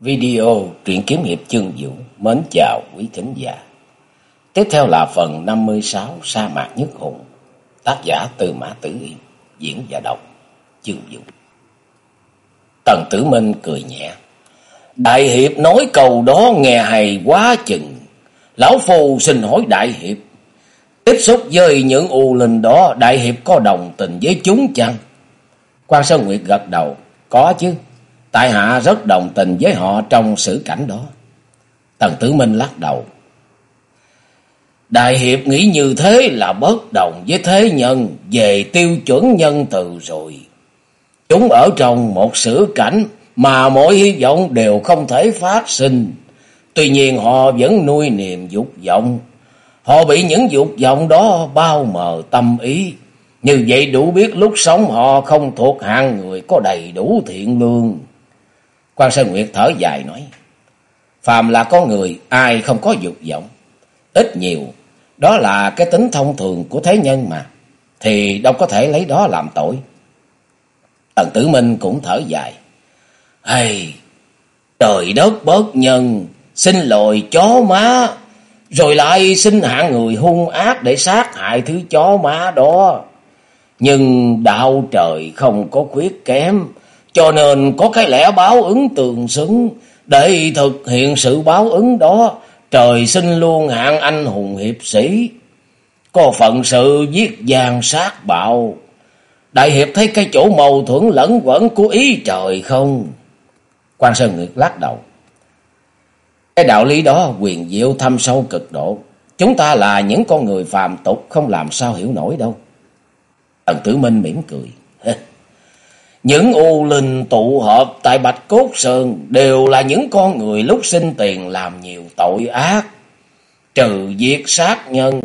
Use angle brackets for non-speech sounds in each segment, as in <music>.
Video truyện kiếm hiệp chương vũ mến chào quý thính giả. Tiếp theo là phần 56 Sa mạc nhất hùng. Tác giả Từ Mã Tử Yên, diễn và đọc chương vũ. Tần Tử Minh cười nhẹ. Đại hiệp nói câu đó nghe hay quá chừng. Lão Phu xin hỏi Đại hiệp. Tiếp xúc với những u linh đó, Đại hiệp có đồng tình với chúng chăng? Quan Sơn Nguyệt gật đầu. Có chứ. Tại hạ rất đồng tình với họ trong sự cảnh đó. Tần Tử Minh lắc đầu. Đại hiệp nghĩ như thế là bất đồng với thế nhân về tiêu chuẩn nhân từ rồi. Chúng ở trong một sự cảnh mà mỗi hy vọng đều không thể phát sinh. Tuy nhiên họ vẫn nuôi niềm dục vọng. Họ bị những dục vọng đó bao mờ tâm ý. Như vậy đủ biết lúc sống họ không thuộc hạng người có đầy đủ thiện lương. Quan Sơn Nguyệt thở dài nói. Phàm là con người, ai không có dục vọng. Ít nhiều, đó là cái tính thông thường của thế nhân mà. Thì đâu có thể lấy đó làm tội. Tần Tử Minh cũng thở dài. Hay, trời đất bớt nhân, xin lỗi chó má, rồi lại xin hạ người hung ác để sát hại thứ chó má đó. Nhưng đạo trời không có khuyết kém, cho nên có cái lẽ báo ứng tường xứng. Để thực hiện sự báo ứng đó, trời sinh luôn hạng anh hùng hiệp sĩ. Có phận sự giết giang sát bạo. Đại hiệp thấy cái chỗ mâu thuẫn lẫn quẩn của ý trời không? Quan Sơn Nguyệt lắc đầu. Cái đạo lý đó quyền diệu thâm sâu cực độ. Chúng ta là những con người phàm tục không làm sao hiểu nổi đâu. Tần Tử Minh mỉm cười. Những u linh tụ hợp tại Bạch Cốt Sơn đều là những con người lúc sinh tiền làm nhiều tội ác. Trừ diệt sát nhân,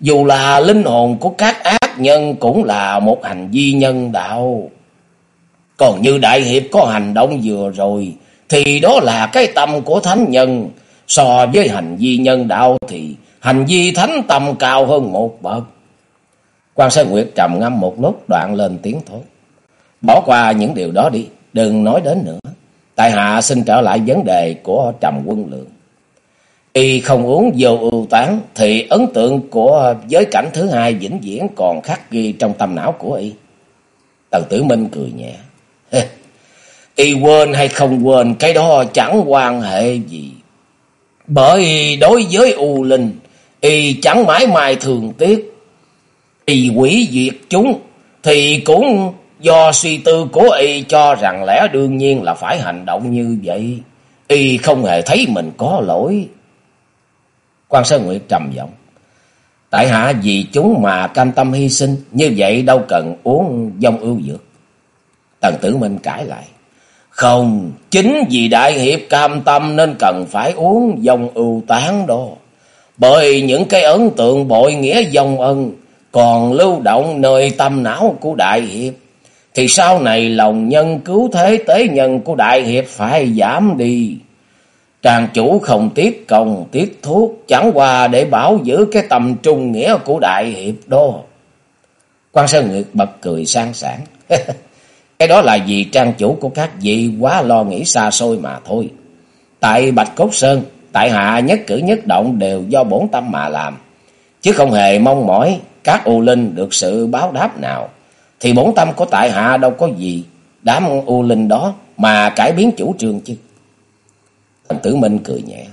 dù là linh hồn của các ác nhân cũng là một hành vi nhân đạo. Còn như Đại Hiệp có hành động vừa rồi, thì đó là cái tâm của thánh nhân. So với hành vi nhân đạo thì hành vi thánh tâm cao hơn một bậc. Quan Sơn Nguyệt trầm ngâm một lúc đoạn lên tiếng thốt. Bỏ qua những điều đó đi, đừng nói đến nữa. Tại hạ xin trở lại vấn đề của Trầm Quân Lượng. Y không uống vô ưu tán thì ấn tượng của giới cảnh thứ hai vĩnh viễn còn khắc ghi trong tâm não của Y. Tần Tử Minh cười nhẹ. y quên hay không quên cái đó chẳng quan hệ gì. Bởi đối với U Linh, Y chẳng mãi mai thường tiếc. Y quỷ diệt chúng thì cũng Do suy tư của y cho rằng lẽ đương nhiên là phải hành động như vậy. Y không hề thấy mình có lỗi. Quan Sơn Nguyệt trầm giọng. Tại hạ vì chúng mà cam tâm hy sinh. Như vậy đâu cần uống dông ưu dược. Tần Tử Minh cãi lại. Không, chính vì đại hiệp cam tâm nên cần phải uống dông ưu tán đó. Bởi những cái ấn tượng bội nghĩa dông ân còn lưu động nơi tâm não của đại hiệp thì sau này lòng nhân cứu thế tế nhân của Đại Hiệp phải giảm đi. Tràng chủ không tiếc công, tiếc thuốc, chẳng qua để bảo giữ cái tầm trung nghĩa của Đại Hiệp đô Quan Sơn Nguyệt bật cười sang sảng. <laughs> cái đó là vì trang chủ của các vị quá lo nghĩ xa xôi mà thôi. Tại Bạch Cốt Sơn, tại hạ nhất cử nhất động đều do bổn tâm mà làm. Chứ không hề mong mỏi các u linh được sự báo đáp nào thì bổn tâm của tại hạ đâu có gì đám u linh đó mà cải biến chủ trương chứ. Thành tử Minh cười nhẹ.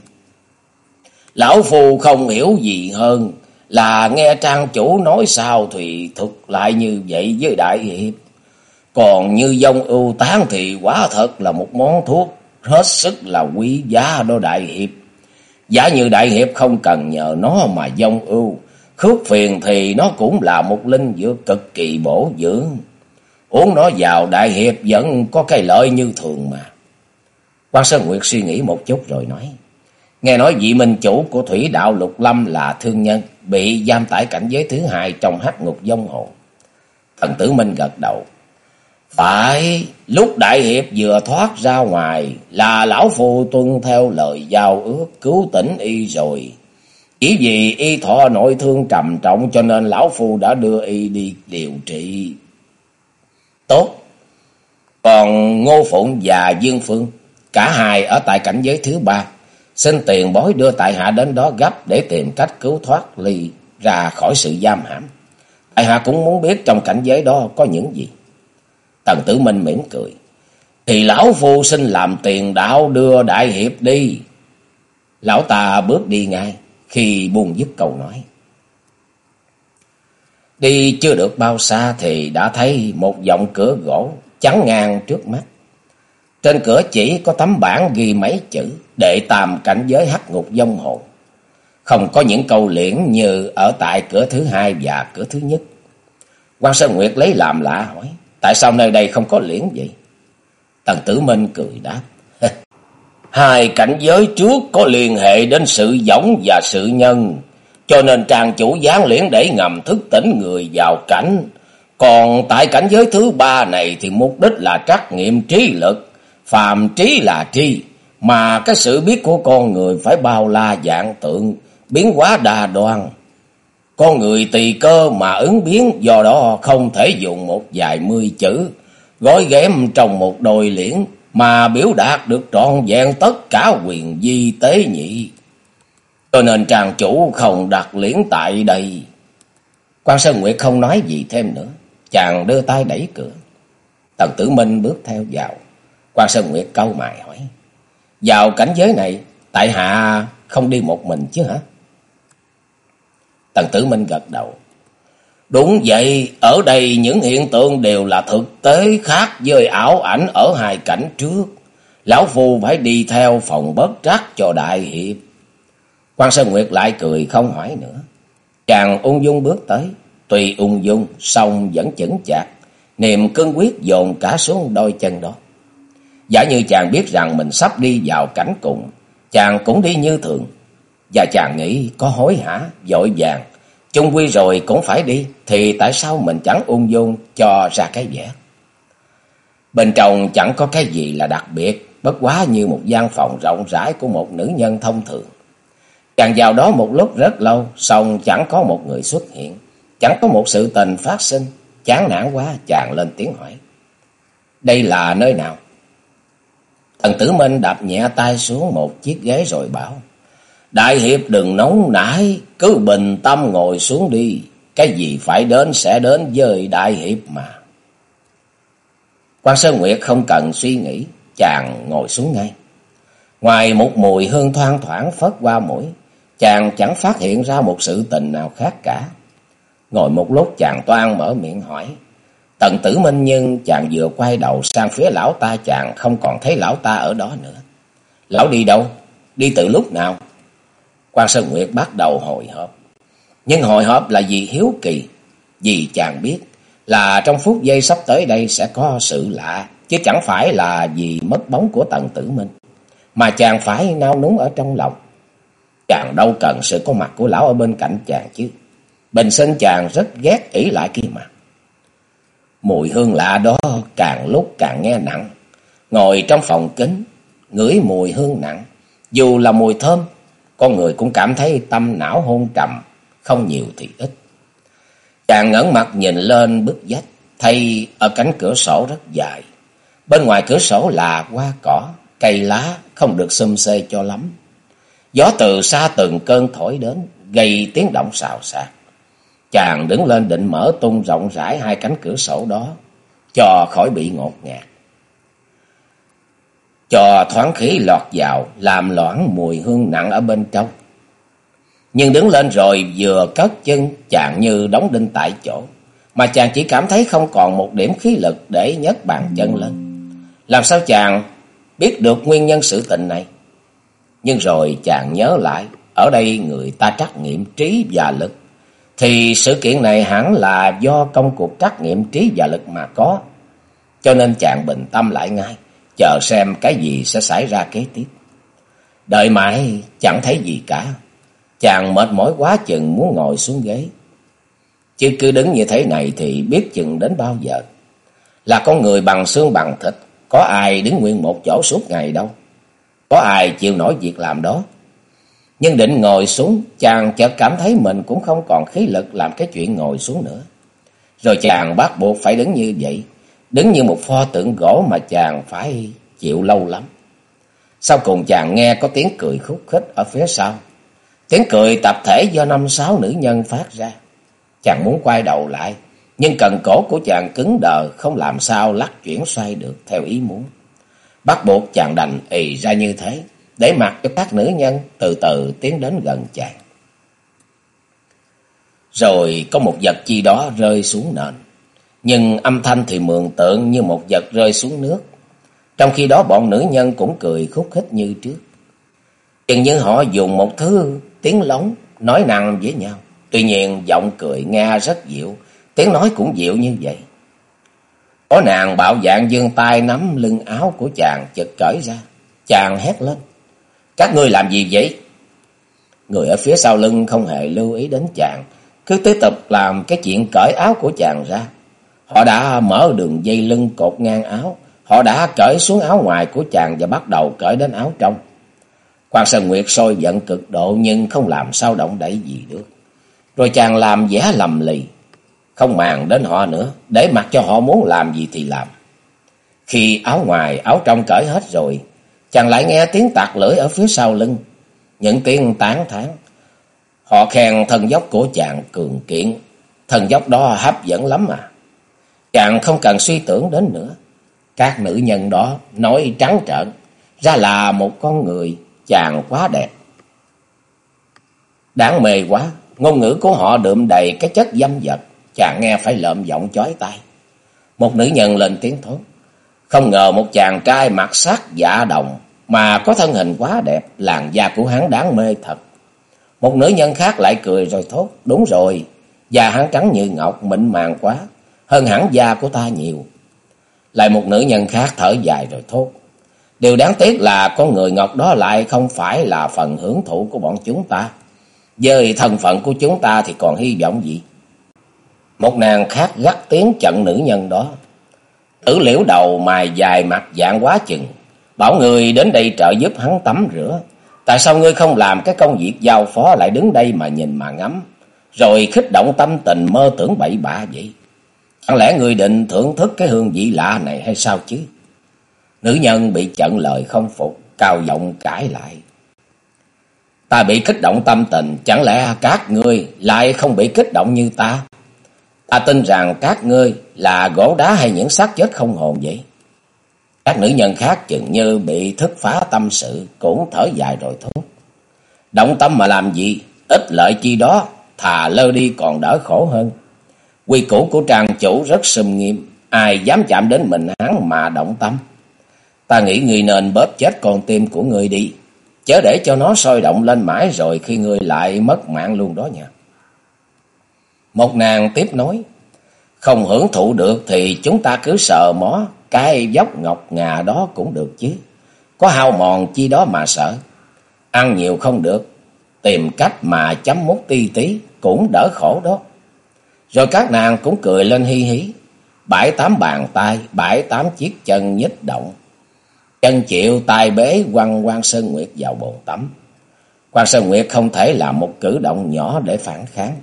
Lão Phù không hiểu gì hơn là nghe trang chủ nói sao thì thực lại như vậy với đại hiệp. Còn như dông ưu tán thì quả thật là một món thuốc hết sức là quý giá đó đại hiệp. Giả như đại hiệp không cần nhờ nó mà dông ưu Khước phiền thì nó cũng là một linh dược cực kỳ bổ dưỡng. Uống nó vào đại hiệp vẫn có cái lợi như thường mà. Quan Sơn Nguyệt suy nghĩ một chút rồi nói. Nghe nói vị minh chủ của thủy đạo lục lâm là thương nhân, bị giam tại cảnh giới thứ hai trong hắc ngục dông hồn. Thần tử Minh gật đầu. Phải, lúc đại hiệp vừa thoát ra ngoài là lão phu tuân theo lời giao ước cứu tỉnh y rồi. Chỉ vì y thọ nội thương trầm trọng cho nên lão phu đã đưa y đi điều trị. Tốt. Còn Ngô Phụng và Dương Phương, Cả hai ở tại cảnh giới thứ ba. Xin tiền bối đưa tại hạ đến đó gấp để tìm cách cứu thoát ly ra khỏi sự giam hãm. Tại hạ cũng muốn biết trong cảnh giới đó có những gì. Tần tử minh mỉm cười. Thì lão phu xin làm tiền đạo đưa đại hiệp đi. Lão ta bước đi ngay khi buồn dứt câu nói. Đi chưa được bao xa thì đã thấy một dòng cửa gỗ chắn ngang trước mắt. Trên cửa chỉ có tấm bảng ghi mấy chữ đệ tam cảnh giới hắc ngục dông hồn. Không có những câu liễn như ở tại cửa thứ hai và cửa thứ nhất. quan Sơn Nguyệt lấy làm lạ hỏi, tại sao nơi đây không có liễn vậy? Tần Tử Minh cười đáp, hai cảnh giới trước có liên hệ đến sự giống và sự nhân, cho nên trang chủ gián liễn để ngầm thức tỉnh người vào cảnh. Còn tại cảnh giới thứ ba này thì mục đích là trắc nghiệm trí lực, phàm trí là tri, mà cái sự biết của con người phải bao la dạng tượng, biến hóa đa đoan. Con người tùy cơ mà ứng biến, do đó không thể dùng một vài mươi chữ, gói ghém trong một đôi liễn mà biểu đạt được trọn vẹn tất cả quyền di tế nhị. Cho nên tràng chủ không đặt liễn tại đây. quan Sơn Nguyệt không nói gì thêm nữa. Chàng đưa tay đẩy cửa. Tần Tử Minh bước theo vào. quan Sơn Nguyệt câu mày hỏi. Vào cảnh giới này, tại hạ không đi một mình chứ hả? Tần Tử Minh gật đầu. Đúng vậy, ở đây những hiện tượng đều là thực tế khác với ảo ảnh ở hai cảnh trước. Lão Phu phải đi theo phòng bất trắc cho đại hiệp. quan Sơn Nguyệt lại cười không hỏi nữa. Chàng ung dung bước tới, tuy ung dung, song vẫn chững chạc, niềm cương quyết dồn cả xuống đôi chân đó. Giả như chàng biết rằng mình sắp đi vào cảnh cùng, chàng cũng đi như thường. Và chàng nghĩ có hối hả, dội vàng, chung quy rồi cũng phải đi, thì tại sao mình chẳng ung dung cho ra cái vẻ? Bên trong chẳng có cái gì là đặc biệt, bất quá như một gian phòng rộng rãi của một nữ nhân thông thường. Chàng vào đó một lúc rất lâu, xong chẳng có một người xuất hiện, chẳng có một sự tình phát sinh, chán nản quá chàng lên tiếng hỏi. Đây là nơi nào? Thần tử Minh đạp nhẹ tay xuống một chiếc ghế rồi bảo. Đại hiệp đừng nóng nảy, cứ bình tâm ngồi xuống đi. Cái gì phải đến sẽ đến với đại hiệp mà. Quan Sơn Nguyệt không cần suy nghĩ, chàng ngồi xuống ngay. Ngoài một mùi hương thoang thoảng phất qua mũi, chàng chẳng phát hiện ra một sự tình nào khác cả. Ngồi một lúc chàng toan mở miệng hỏi. Tần tử minh nhưng chàng vừa quay đầu sang phía lão ta chàng không còn thấy lão ta ở đó nữa. Lão đi đâu? Đi từ lúc nào? Quan Sơn Nguyệt bắt đầu hồi hộp. Nhưng hồi hộp là vì hiếu kỳ. Vì chàng biết là trong phút giây sắp tới đây sẽ có sự lạ. Chứ chẳng phải là vì mất bóng của tần tử minh. Mà chàng phải nao núng ở trong lòng. Chàng đâu cần sự có mặt của lão ở bên cạnh chàng chứ. Bình sinh chàng rất ghét ỷ lại kia mà. Mùi hương lạ đó càng lúc càng nghe nặng. Ngồi trong phòng kính, ngửi mùi hương nặng. Dù là mùi thơm, con người cũng cảm thấy tâm não hôn trầm, không nhiều thì ít. Chàng ngẩng mặt nhìn lên bức vách, thấy ở cánh cửa sổ rất dài. Bên ngoài cửa sổ là hoa cỏ, cây lá không được xum xê cho lắm. Gió từ xa từng cơn thổi đến, gây tiếng động xào xạc. Chàng đứng lên định mở tung rộng rãi hai cánh cửa sổ đó, cho khỏi bị ngột ngạt. Cho thoáng khí lọt vào, làm loãng mùi hương nặng ở bên trong. Nhưng đứng lên rồi vừa cất chân, chàng như đóng đinh tại chỗ. Mà chàng chỉ cảm thấy không còn một điểm khí lực để nhấc bàn chân lên. Làm sao chàng biết được nguyên nhân sự tình này? Nhưng rồi chàng nhớ lại, ở đây người ta trắc nghiệm trí và lực thì sự kiện này hẳn là do công cuộc trắc nghiệm trí và lực mà có. Cho nên chàng bình tâm lại ngay, chờ xem cái gì sẽ xảy ra kế tiếp. Đợi mãi chẳng thấy gì cả. Chàng mệt mỏi quá chừng muốn ngồi xuống ghế. Chứ cứ đứng như thế này thì biết chừng đến bao giờ. Là con người bằng xương bằng thịt, có ai đứng nguyên một chỗ suốt ngày đâu. Có ai chịu nổi việc làm đó. Nhưng định ngồi xuống, chàng chợt cảm thấy mình cũng không còn khí lực làm cái chuyện ngồi xuống nữa. Rồi chàng bắt buộc phải đứng như vậy, đứng như một pho tượng gỗ mà chàng phải chịu lâu lắm. Sau cùng chàng nghe có tiếng cười khúc khích ở phía sau. Tiếng cười tập thể do năm sáu nữ nhân phát ra. Chàng muốn quay đầu lại, nhưng cần cổ của chàng cứng đờ không làm sao lắc chuyển xoay được theo ý muốn. Bắt buộc chàng đành ì ra như thế, để mặc cho các nữ nhân từ từ tiến đến gần chàng. Rồi có một vật chi đó rơi xuống nền, nhưng âm thanh thì mượn tượng như một vật rơi xuống nước. Trong khi đó bọn nữ nhân cũng cười khúc khích như trước. Chừng như họ dùng một thứ tiếng lóng nói năng với nhau. Tuy nhiên giọng cười nghe rất dịu, tiếng nói cũng dịu như vậy. Có nàng bạo dạng dương tay nắm lưng áo của chàng chật cởi ra. Chàng hét lên. Các ngươi làm gì vậy? Người ở phía sau lưng không hề lưu ý đến chàng. Cứ tiếp tục làm cái chuyện cởi áo của chàng ra. Họ đã mở đường dây lưng cột ngang áo. Họ đã cởi xuống áo ngoài của chàng và bắt đầu cởi đến áo trong. Quan Sơn Nguyệt sôi giận cực độ nhưng không làm sao động đẩy gì được. Rồi chàng làm vẻ lầm lì. Không màng đến họ nữa. Để mặc cho họ muốn làm gì thì làm. Khi áo ngoài, áo trong cởi hết rồi. Chàng lại nghe tiếng tạc lưỡi ở phía sau lưng. Những tiếng tán thán. Họ khen thân dốc của chàng cường kiện. Thân dốc đó hấp dẫn lắm à. Chàng không cần suy tưởng đến nữa. Các nữ nhân đó nói trắng trợn. Ra là một con người chàng quá đẹp. Đáng mê quá. Ngôn ngữ của họ đượm đầy cái chất dâm vật. Chàng nghe phải lợm giọng chói tai. Một nữ nhân lên tiếng thốt. Không ngờ một chàng trai mặt sắc dạ đồng mà có thân hình quá đẹp, làn da của hắn đáng mê thật. Một nữ nhân khác lại cười rồi thốt, đúng rồi, da hắn trắng như ngọc, mịn màng quá, hơn hẳn da của ta nhiều. Lại một nữ nhân khác thở dài rồi thốt, điều đáng tiếc là con người ngọc đó lại không phải là phần hưởng thụ của bọn chúng ta. Với thân phận của chúng ta thì còn hy vọng gì? Một nàng khác gắt tiếng trận nữ nhân đó. Tử liễu đầu mài dài mặt dạng quá chừng. Bảo người đến đây trợ giúp hắn tắm rửa. Tại sao ngươi không làm cái công việc giao phó lại đứng đây mà nhìn mà ngắm. Rồi khích động tâm tình mơ tưởng bậy bạ vậy. Chẳng lẽ người định thưởng thức cái hương vị lạ này hay sao chứ? Nữ nhân bị chận lời không phục, cao giọng cãi lại. Ta bị kích động tâm tình, chẳng lẽ các ngươi lại không bị kích động như ta? Ta tin rằng các ngươi là gỗ đá hay những xác chết không hồn vậy. Các nữ nhân khác chừng như bị thức phá tâm sự, cũng thở dài rồi thốt. Động tâm mà làm gì, ít lợi chi đó, thà lơ đi còn đỡ khổ hơn. Quy củ của trang chủ rất sum nghiêm, ai dám chạm đến mình hắn mà động tâm. Ta nghĩ người nên bóp chết con tim của người đi, chớ để cho nó sôi động lên mãi rồi khi người lại mất mạng luôn đó nha. Một nàng tiếp nói, không hưởng thụ được thì chúng ta cứ sợ mó cái dốc ngọc ngà đó cũng được chứ. Có hao mòn chi đó mà sợ. Ăn nhiều không được, tìm cách mà chấm mút ti tí cũng đỡ khổ đó. Rồi các nàng cũng cười lên hi hí. bảy tám bàn tay, bảy tám chiếc chân nhích động. Chân chịu tay bế quăng quan Sơn Nguyệt vào bồn tắm. Quan Sơn Nguyệt không thể làm một cử động nhỏ để phản kháng.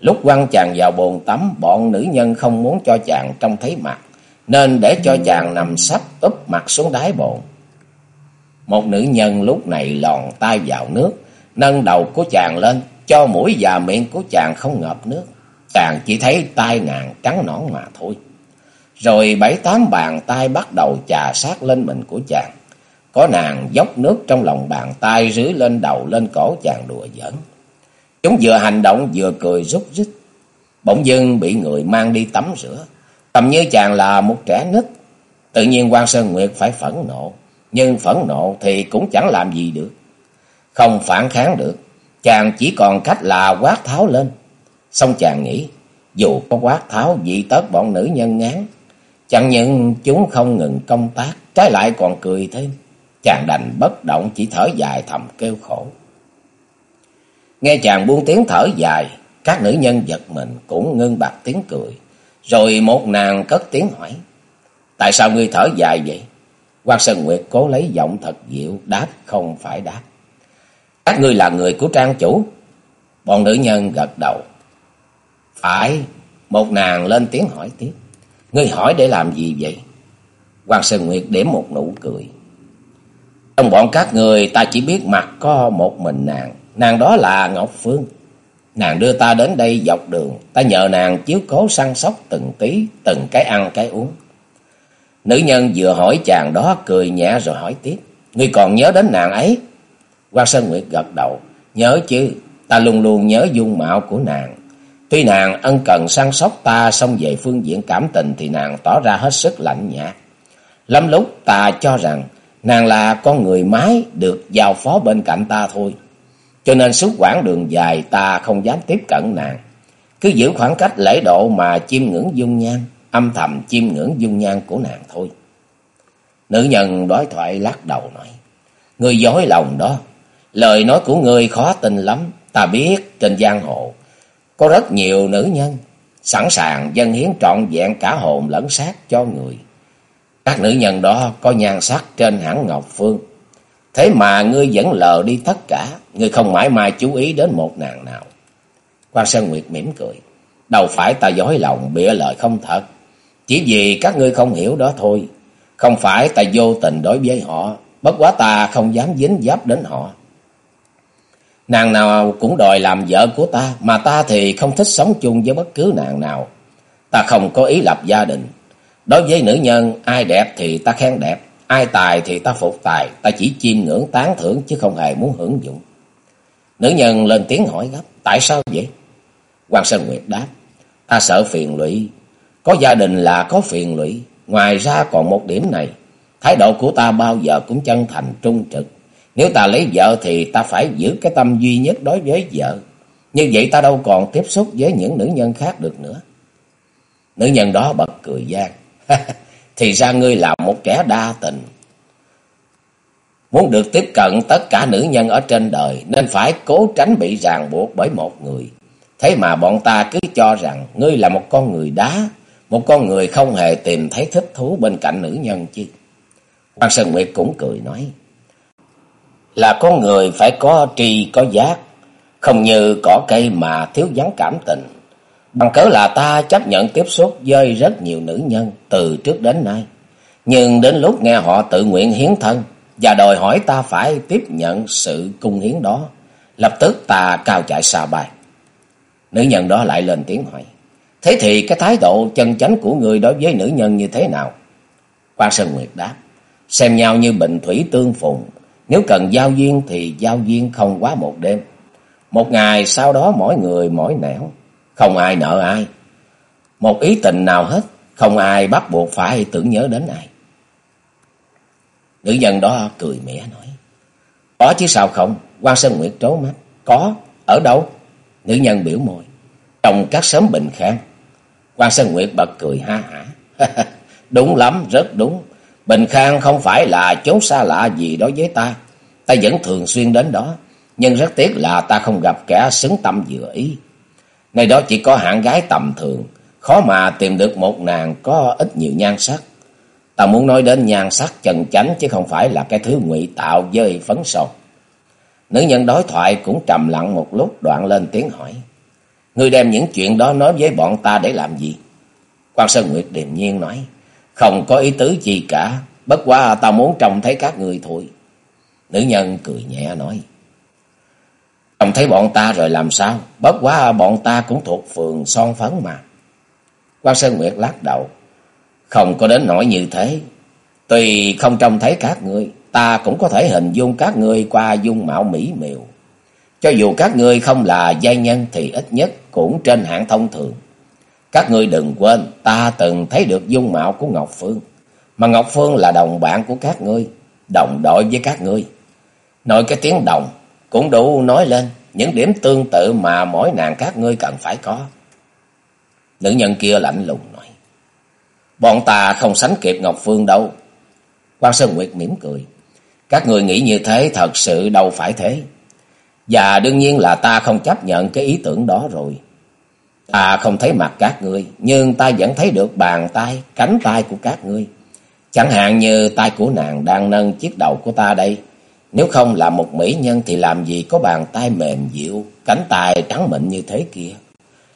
Lúc quăng chàng vào bồn tắm, bọn nữ nhân không muốn cho chàng trông thấy mặt, nên để cho chàng nằm sắp úp mặt xuống đáy bồn. Một nữ nhân lúc này lòn tay vào nước, nâng đầu của chàng lên, cho mũi và miệng của chàng không ngập nước. Chàng chỉ thấy tai nàng trắng nõn mà thôi. Rồi bảy tám bàn tay bắt đầu chà sát lên mình của chàng. Có nàng dốc nước trong lòng bàn tay rưới lên đầu lên cổ chàng đùa giỡn. Chúng vừa hành động vừa cười rút rít. Bỗng dưng bị người mang đi tắm rửa. Tầm như chàng là một trẻ nít. Tự nhiên quan Sơn Nguyệt phải phẫn nộ. Nhưng phẫn nộ thì cũng chẳng làm gì được. Không phản kháng được. Chàng chỉ còn cách là quát tháo lên. Xong chàng nghĩ. Dù có quát tháo dị tớt bọn nữ nhân ngán. Chẳng những chúng không ngừng công tác. Trái lại còn cười thêm. Chàng đành bất động chỉ thở dài thầm kêu khổ. Nghe chàng buông tiếng thở dài, các nữ nhân giật mình cũng ngưng bạc tiếng cười. Rồi một nàng cất tiếng hỏi, tại sao ngươi thở dài vậy? Quan Sơn Nguyệt cố lấy giọng thật dịu, đáp không phải đáp. Các ngươi là người của trang chủ. Bọn nữ nhân gật đầu. Phải, một nàng lên tiếng hỏi tiếp. Ngươi hỏi để làm gì vậy? Quan Sơn Nguyệt điểm một nụ cười. Trong bọn các người ta chỉ biết mặt có một mình nàng. Nàng đó là Ngọc Phương. Nàng đưa ta đến đây dọc đường. Ta nhờ nàng chiếu cố săn sóc từng tí, từng cái ăn cái uống. Nữ nhân vừa hỏi chàng đó cười nhẹ rồi hỏi tiếp. Ngươi còn nhớ đến nàng ấy? Quan Sơn Nguyệt gật đầu. Nhớ chứ, ta luôn luôn nhớ dung mạo của nàng. Tuy nàng ân cần săn sóc ta xong về phương diện cảm tình thì nàng tỏ ra hết sức lạnh nhạt. Lắm lúc ta cho rằng nàng là con người mái được giao phó bên cạnh ta thôi. Cho nên suốt quãng đường dài ta không dám tiếp cận nàng. Cứ giữ khoảng cách lễ độ mà chiêm ngưỡng dung nhan, âm thầm chiêm ngưỡng dung nhan của nàng thôi. Nữ nhân đối thoại lắc đầu nói. Người dối lòng đó. Lời nói của người khó tin lắm. Ta biết trên giang hồ có rất nhiều nữ nhân sẵn sàng dâng hiến trọn vẹn cả hồn lẫn xác cho người. Các nữ nhân đó có nhan sắc trên hẳn Ngọc Phương. Thế mà ngươi vẫn lờ đi tất cả. Ngươi không mãi mai chú ý đến một nàng nào. Quan Sơn Nguyệt mỉm cười. Đâu phải ta dối lòng bịa lời không thật. Chỉ vì các ngươi không hiểu đó thôi. Không phải ta vô tình đối với họ. Bất quá ta không dám dính giáp đến họ. Nàng nào cũng đòi làm vợ của ta. Mà ta thì không thích sống chung với bất cứ nàng nào. Ta không có ý lập gia đình. Đối với nữ nhân, ai đẹp thì ta khen đẹp. Ai tài thì ta phục tài. Ta chỉ chiêm ngưỡng tán thưởng chứ không hề muốn hưởng dụng. Nữ nhân lên tiếng hỏi gấp. Tại sao vậy? Hoàng Sơn Nguyệt đáp. Ta sợ phiền lụy. Có gia đình là có phiền lụy. Ngoài ra còn một điểm này. Thái độ của ta bao giờ cũng chân thành trung trực. Nếu ta lấy vợ thì ta phải giữ cái tâm duy nhất đối với vợ. Như vậy ta đâu còn tiếp xúc với những nữ nhân khác được nữa. Nữ nhân đó bật cười gian. <laughs> thì ra ngươi là một kẻ đa tình. Muốn được tiếp cận tất cả nữ nhân ở trên đời nên phải cố tránh bị ràng buộc bởi một người. Thế mà bọn ta cứ cho rằng ngươi là một con người đá, một con người không hề tìm thấy thích thú bên cạnh nữ nhân chứ. Quan Sơn Nguyệt cũng cười nói, là con người phải có tri có giác, không như cỏ cây mà thiếu vắng cảm tình. Bằng cớ là ta chấp nhận tiếp xúc với rất nhiều nữ nhân từ trước đến nay. Nhưng đến lúc nghe họ tự nguyện hiến thân và đòi hỏi ta phải tiếp nhận sự cung hiến đó, lập tức ta cao chạy xa bay. Nữ nhân đó lại lên tiếng hỏi. Thế thì cái thái độ chân chánh của người đối với nữ nhân như thế nào? Quan Sơn Nguyệt đáp. Xem nhau như bình thủy tương phùng. Nếu cần giao duyên thì giao duyên không quá một đêm. Một ngày sau đó mỗi người mỗi nẻo. Không ai nợ ai. Một ý tình nào hết. Không ai bắt buộc phải tưởng nhớ đến ai. Nữ nhân đó cười mỉa nói. Có chứ sao không? quan Sơn Nguyệt trố mắt. Có. Ở đâu? Nữ nhân biểu môi. Trong các xóm bình khang. quan Sơn Nguyệt bật cười ha hả. <laughs> đúng lắm, rất đúng. Bình Khang không phải là chốn xa lạ gì đối với ta. Ta vẫn thường xuyên đến đó. Nhưng rất tiếc là ta không gặp kẻ xứng tâm vừa ý. Nơi đó chỉ có hạng gái tầm thường. Khó mà tìm được một nàng có ít nhiều nhan sắc. Ta muốn nói đến nhan sắc chân chánh chứ không phải là cái thứ ngụy tạo dơi phấn sầu. Nữ nhân đối thoại cũng trầm lặng một lúc, đoạn lên tiếng hỏi. Ngươi đem những chuyện đó nói với bọn ta để làm gì? Quan Sơn Nguyệt điềm nhiên nói. Không có ý tứ gì cả. Bất quá ta muốn trông thấy các người thôi. Nữ nhân cười nhẹ nói. Trông thấy bọn ta rồi làm sao? Bất quá bọn ta cũng thuộc phường son phấn mà. Quan Sơn Nguyệt lắc đầu. Không có đến nỗi như thế. Tuy không trông thấy các người, ta cũng có thể hình dung các người qua dung mạo mỹ miều. Cho dù các ngươi không là giai nhân thì ít nhất cũng trên hạng thông thường. Các ngươi đừng quên, ta từng thấy được dung mạo của Ngọc Phương. Mà Ngọc Phương là đồng bạn của các ngươi, đồng đội với các ngươi. Nói cái tiếng đồng cũng đủ nói lên những điểm tương tự mà mỗi nàng các ngươi cần phải có. Nữ nhân kia lạnh lùng nói. Bọn ta không sánh kịp Ngọc Phương đâu. Quan Sơn Nguyệt mỉm cười. Các người nghĩ như thế thật sự đâu phải thế. Và đương nhiên là ta không chấp nhận cái ý tưởng đó rồi. Ta không thấy mặt các ngươi, nhưng ta vẫn thấy được bàn tay, cánh tay của các ngươi. Chẳng hạn như tay của nàng đang nâng chiếc đầu của ta đây. Nếu không là một mỹ nhân thì làm gì có bàn tay mềm dịu, cánh tay trắng mịn như thế kia.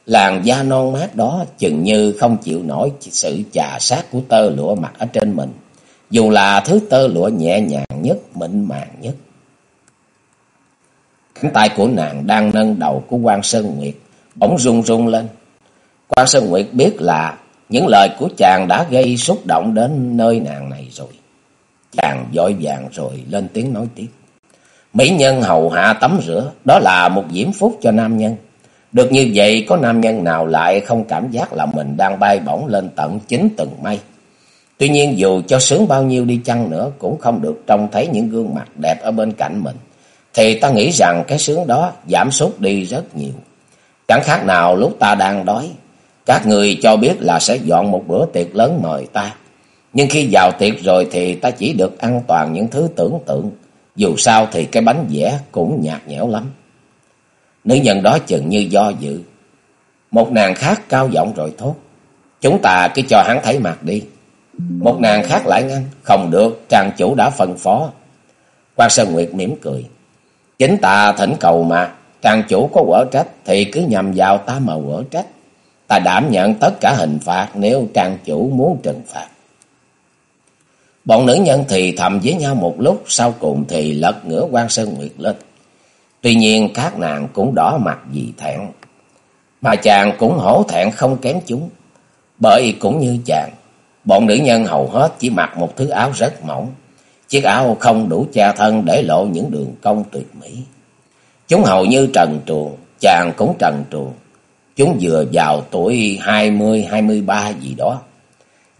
Làn da non mát đó chừng như không chịu nổi sự chà sát của tơ lụa mặt ở trên mình. dù là thứ tơ lụa nhẹ nhàng nhất, mịn màng nhất. Cánh tay của nàng đang nâng đầu của quan Sơn Nguyệt, bỗng rung rung lên. quan Sơn Nguyệt biết là những lời của chàng đã gây xúc động đến nơi nàng này rồi. Chàng dội vàng rồi lên tiếng nói tiếp. Mỹ nhân hầu hạ tắm rửa, đó là một diễm phúc cho nam nhân. Được như vậy, có nam nhân nào lại không cảm giác là mình đang bay bổng lên tận chín tầng mây. Tuy nhiên dù cho sướng bao nhiêu đi chăng nữa cũng không được trông thấy những gương mặt đẹp ở bên cạnh mình. Thì ta nghĩ rằng cái sướng đó giảm sút đi rất nhiều. Chẳng khác nào lúc ta đang đói. Các người cho biết là sẽ dọn một bữa tiệc lớn mời ta. Nhưng khi vào tiệc rồi thì ta chỉ được ăn toàn những thứ tưởng tượng. Dù sao thì cái bánh vẽ cũng nhạt nhẽo lắm. Nữ nhân đó chừng như do dự. Một nàng khác cao giọng rồi thốt. Chúng ta cứ cho hắn thấy mặt đi. Một nàng khác lại ngăn. Không được, trang chủ đã phân phó. Quan Sơn Nguyệt mỉm cười. Chính ta thỉnh cầu mà. Trang chủ có quở trách thì cứ nhầm vào ta mà quở trách. Ta đảm nhận tất cả hình phạt nếu trang chủ muốn trừng phạt. Bọn nữ nhân thì thầm với nhau một lúc, sau cùng thì lật ngửa quan Sơn Nguyệt lên. Tuy nhiên các nàng cũng đỏ mặt vì thẹn. Mà chàng cũng hổ thẹn không kém chúng. Bởi cũng như chàng, bọn nữ nhân hầu hết chỉ mặc một thứ áo rất mỏng. Chiếc áo không đủ che thân để lộ những đường cong tuyệt mỹ. Chúng hầu như trần truồng, chàng cũng trần truồng. Chúng vừa vào tuổi hai mươi, hai mươi ba gì đó.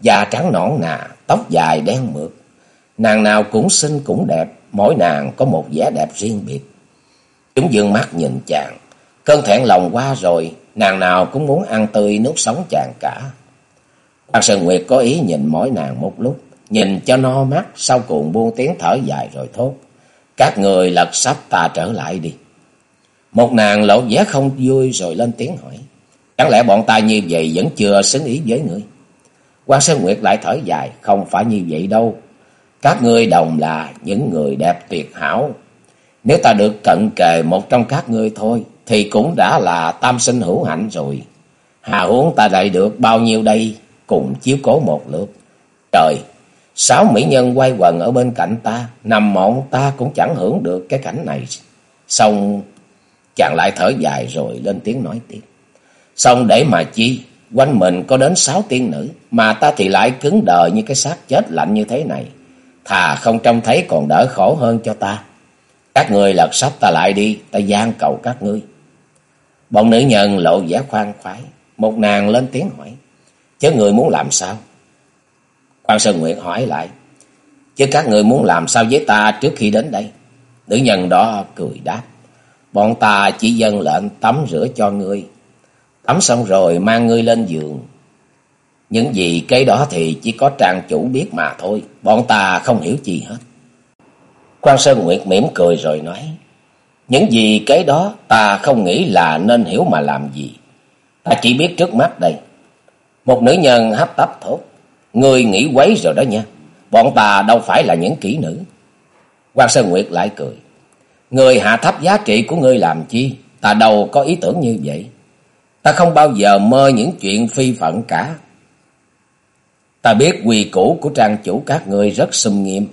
Da trắng nõn nà, tóc dài đen mượt. Nàng nào cũng xinh cũng đẹp, mỗi nàng có một vẻ đẹp riêng biệt. Chúng dương mắt nhìn chàng, cơn thẹn lòng qua rồi, nàng nào cũng muốn ăn tươi nuốt sống chàng cả. Quan Sơn Nguyệt có ý nhìn mỗi nàng một lúc, nhìn cho no mắt, sau cùng buông tiếng thở dài rồi thốt. Các người lật sắp ta trở lại đi. Một nàng lộ vẻ không vui rồi lên tiếng hỏi. Chẳng lẽ bọn ta như vậy vẫn chưa xứng ý với người? Quan Sơn Nguyệt lại thở dài, không phải như vậy đâu. Các ngươi đồng là những người đẹp tuyệt hảo. Nếu ta được cận kề một trong các ngươi thôi, thì cũng đã là tam sinh hữu hạnh rồi. Hà huống ta lại được bao nhiêu đây, cùng chiếu cố một lượt. Trời, sáu mỹ nhân quay quần ở bên cạnh ta, nằm mộng ta cũng chẳng hưởng được cái cảnh này. Xong, chàng lại thở dài rồi lên tiếng nói tiếp. Xong để mà chi, quanh mình có đến sáu tiên nữ, mà ta thì lại cứng đờ như cái xác chết lạnh như thế này. Thà không trông thấy còn đỡ khổ hơn cho ta. Các người lật sắp ta lại đi, ta gian cầu các ngươi. Bọn nữ nhân lộ vẻ khoan khoái, một nàng lên tiếng hỏi. Chứ người muốn làm sao? Quan Sơn Nguyệt hỏi lại. Chứ các người muốn làm sao với ta trước khi đến đây? Nữ nhân đó cười đáp. Bọn ta chỉ dân lệnh tắm rửa cho ngươi. Tắm xong rồi mang ngươi lên giường. Những gì cái đó thì chỉ có trang chủ biết mà thôi. Bọn ta không hiểu gì hết. Quan Sơn Nguyệt mỉm cười rồi nói. Những gì cái đó ta không nghĩ là nên hiểu mà làm gì. Ta chỉ biết trước mắt đây. Một nữ nhân hấp tấp thốt. Ngươi nghĩ quấy rồi đó nha. Bọn ta đâu phải là những kỹ nữ. Quan Sơn Nguyệt lại cười. Người hạ thấp giá trị của ngươi làm chi? Ta đâu có ý tưởng như vậy. Ta không bao giờ mơ những chuyện phi phận cả. Ta biết quy củ của trang chủ các ngươi rất xâm nghiêm.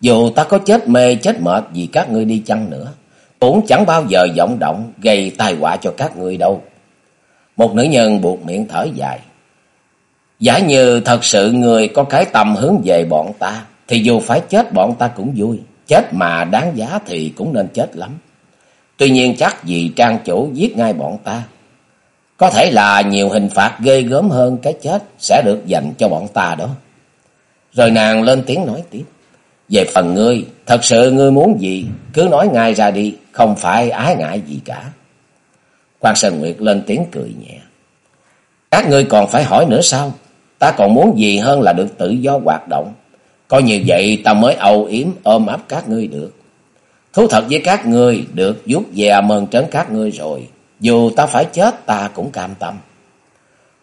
Dù ta có chết mê chết mệt vì các ngươi đi chăng nữa, cũng chẳng bao giờ vọng động gây tai họa cho các ngươi đâu. Một nữ nhân buộc miệng thở dài. Giả như thật sự người có cái tầm hướng về bọn ta, thì dù phải chết bọn ta cũng vui. Chết mà đáng giá thì cũng nên chết lắm. Tuy nhiên chắc vì trang chủ giết ngay bọn ta. Có thể là nhiều hình phạt ghê gớm hơn cái chết sẽ được dành cho bọn ta đó. Rồi nàng lên tiếng nói tiếp. Về phần ngươi, thật sự ngươi muốn gì, cứ nói ngay ra đi, không phải ái ngại gì cả. Quan Sơn Nguyệt lên tiếng cười nhẹ. Các ngươi còn phải hỏi nữa sao? Ta còn muốn gì hơn là được tự do hoạt động. Coi như vậy, ta mới âu yếm, ôm ấp các ngươi được. Thú thật với các ngươi, được giúp về mơn trấn các ngươi rồi. Dù ta phải chết, ta cũng cam tâm.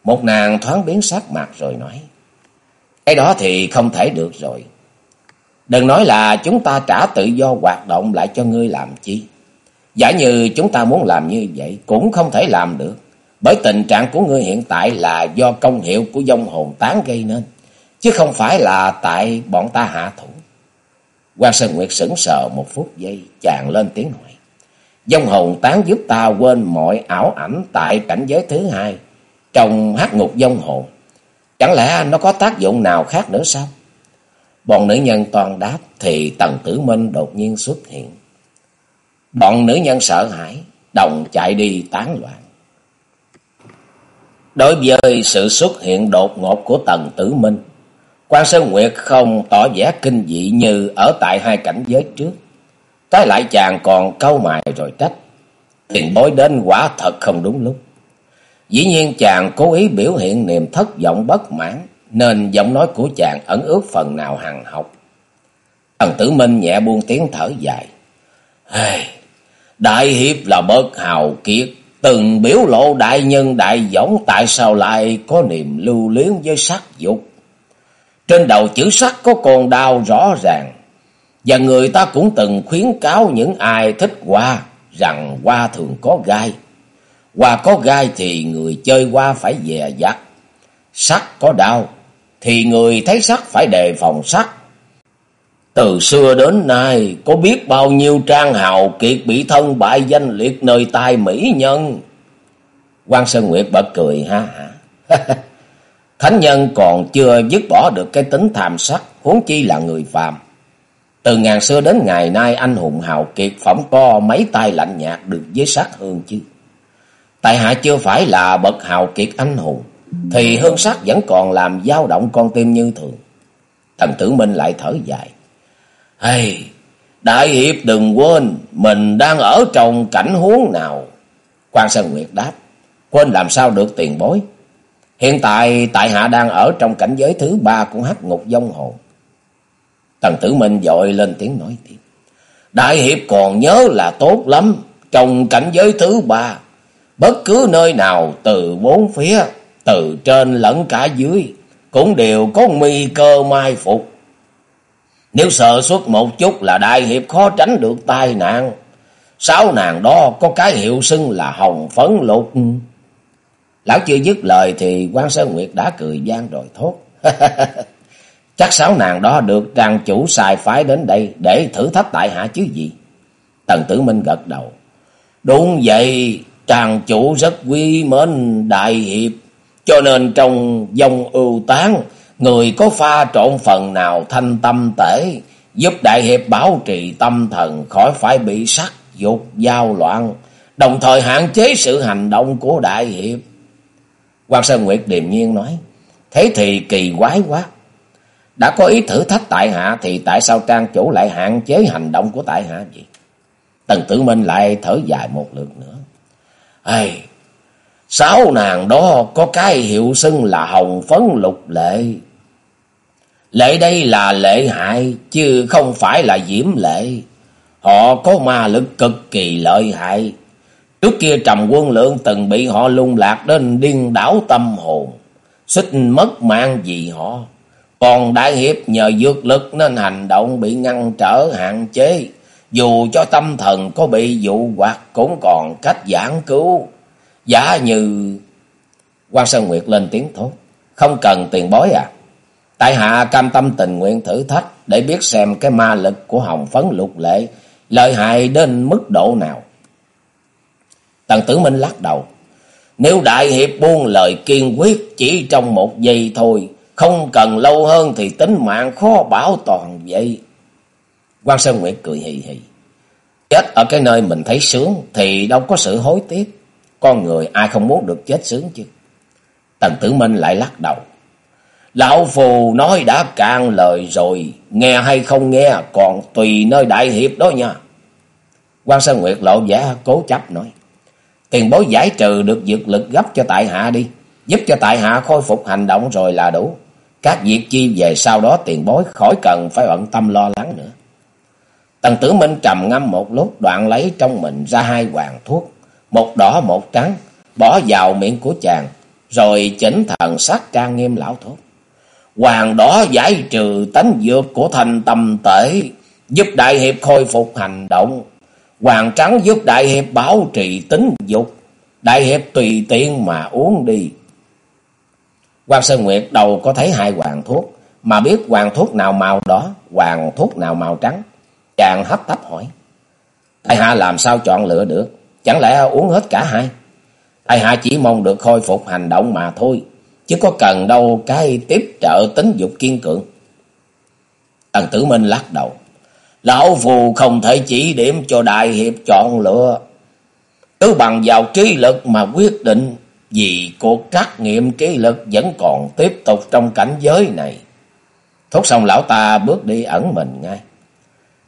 Một nàng thoáng biến sắc mặt rồi nói. Cái đó thì không thể được rồi. Đừng nói là chúng ta trả tự do hoạt động lại cho ngươi làm chi. Giả như chúng ta muốn làm như vậy, cũng không thể làm được. Bởi tình trạng của ngươi hiện tại là do công hiệu của dông hồn tán gây nên chứ không phải là tại bọn ta hạ thủ. quan Sơn Nguyệt sững sờ một phút giây, chàng lên tiếng hỏi. Dông hồn tán giúp ta quên mọi ảo ảnh tại cảnh giới thứ hai, trong hát ngục dông hồn. Chẳng lẽ nó có tác dụng nào khác nữa sao? Bọn nữ nhân toàn đáp thì Tần Tử Minh đột nhiên xuất hiện. Bọn nữ nhân sợ hãi, đồng chạy đi tán loạn. Đối với sự xuất hiện đột ngột của Tần Tử Minh, quan Sơn Nguyệt không tỏ vẻ kinh dị như ở tại hai cảnh giới trước. Trái lại chàng còn câu mài rồi trách. Tiền bối đến quả thật không đúng lúc. Dĩ nhiên chàng cố ý biểu hiện niềm thất vọng bất mãn, nên giọng nói của chàng ẩn ướt phần nào hằng học. Tần Tử Minh nhẹ buông tiếng thở dài. Hey, đại hiệp là bớt hào kiệt, từng biểu lộ đại nhân đại dõng tại sao lại có niềm lưu luyến với sắc dục. Trên đầu chữ sắc có con đau rõ ràng, và người ta cũng từng khuyến cáo những ai thích hoa rằng hoa thường có gai. Hoa có gai thì người chơi hoa phải dè dặt. Sắc có đau thì người thấy sắc phải đề phòng sắc. Từ xưa đến nay có biết bao nhiêu trang hào kiệt bị thân bại danh liệt nơi tai mỹ nhân. quan Sơn Nguyệt bật cười ha hả. <laughs> Thánh nhân còn chưa dứt bỏ được cái tính tham sắc, huống chi là người phàm. Từ ngàn xưa đến ngày nay anh hùng hào kiệt phẩm co mấy tay lạnh nhạt được với sát hương chứ. Tại hạ chưa phải là bậc hào kiệt anh hùng, thì hương sắc vẫn còn làm dao động con tim như thường. Thần tử Minh lại thở dài. Hey, đại hiệp đừng quên, mình đang ở trong cảnh huống nào. Quan Sơn Nguyệt đáp, quên làm sao được tiền bối. Hiện tại tại hạ đang ở trong cảnh giới thứ ba của hắc ngục dông hồn. Tần tử minh dội lên tiếng nói tiếp. Đại hiệp còn nhớ là tốt lắm. Trong cảnh giới thứ ba. Bất cứ nơi nào từ bốn phía. Từ trên lẫn cả dưới. Cũng đều có nguy cơ mai phục. Nếu sợ suốt một chút là đại hiệp khó tránh được tai nạn. Sáu nàng đó có cái hiệu xưng là hồng phấn lục. Lão chưa dứt lời thì quan Sơn Nguyệt đã cười gian rồi thốt. <laughs> Chắc sáu nàng đó được trang chủ xài phái đến đây để thử thách tại hạ chứ gì. Tần Tử Minh gật đầu. Đúng vậy, trang chủ rất quý mến đại hiệp. Cho nên trong dòng ưu tán, người có pha trộn phần nào thanh tâm tể, giúp đại hiệp bảo trì tâm thần khỏi phải bị sắc dục giao loạn, đồng thời hạn chế sự hành động của đại hiệp. Quan Sơn Nguyệt điềm nhiên nói, thế thì kỳ quái quá. Đã có ý thử thách tại hạ thì tại sao trang chủ lại hạn chế hành động của tại hạ vậy? Tần tử minh lại thở dài một lượt nữa. Ê, sáu nàng đó có cái hiệu xưng là hồng phấn lục lệ. Lệ đây là lệ hại chứ không phải là diễm lệ. Họ có ma lực cực kỳ lợi hại. Trước kia trầm quân lượng từng bị họ lung lạc đến điên đảo tâm hồn. Xích mất mạng vì họ. Còn Đại Hiệp nhờ dược lực nên hành động bị ngăn trở hạn chế. Dù cho tâm thần có bị dụ hoặc cũng còn cách giảng cứu. Giả như... quan Sơn Nguyệt lên tiếng thốt. Không cần tiền bối à. Tại hạ cam tâm tình nguyện thử thách để biết xem cái ma lực của hồng phấn lục lệ lợi hại đến mức độ nào. Tần Tử Minh lắc đầu. Nếu Đại Hiệp buông lời kiên quyết chỉ trong một giây thôi, không cần lâu hơn thì tính mạng khó bảo toàn vậy. quan Sơn Nguyệt cười hì hì. Chết ở cái nơi mình thấy sướng thì đâu có sự hối tiếc. Con người ai không muốn được chết sướng chứ. Tần Tử Minh lại lắc đầu. Lão Phù nói đã cạn lời rồi. Nghe hay không nghe còn tùy nơi đại hiệp đó nha. quan Sơn Nguyệt lộ vẻ cố chấp nói. Tiền bối giải trừ được dược lực gấp cho tại hạ đi. Giúp cho tại hạ khôi phục hành động rồi là đủ. Các việc chi về sau đó tiền bối khỏi cần phải bận tâm lo lắng nữa. Tần tử minh trầm ngâm một lúc, đoạn lấy trong mình ra hai hoàng thuốc. Một đỏ, một trắng, bỏ vào miệng của chàng. Rồi chỉnh thần sát trang nghiêm lão thuốc. Hoàng đỏ giải trừ tánh dược của thành tâm tể. Giúp đại hiệp khôi phục hành động. Hoàng trắng giúp đại hiệp bảo trì tính dục. Đại hiệp tùy tiện mà uống đi. Quan Sơn Nguyệt đầu có thấy hai hoàng thuốc, mà biết hoàng thuốc nào màu đỏ, hoàng thuốc nào màu trắng. Chàng hấp tấp hỏi. Tại hạ làm sao chọn lựa được? Chẳng lẽ uống hết cả hai? Tại hạ chỉ mong được khôi phục hành động mà thôi. Chứ có cần đâu cái tiếp trợ tính dục kiên cường. Tần tử minh lắc đầu. Lão phù không thể chỉ điểm cho đại hiệp chọn lựa. Cứ bằng vào trí lực mà quyết định. Vì cuộc trắc nghiệm trí lực vẫn còn tiếp tục trong cảnh giới này. Thốt xong lão ta bước đi ẩn mình ngay.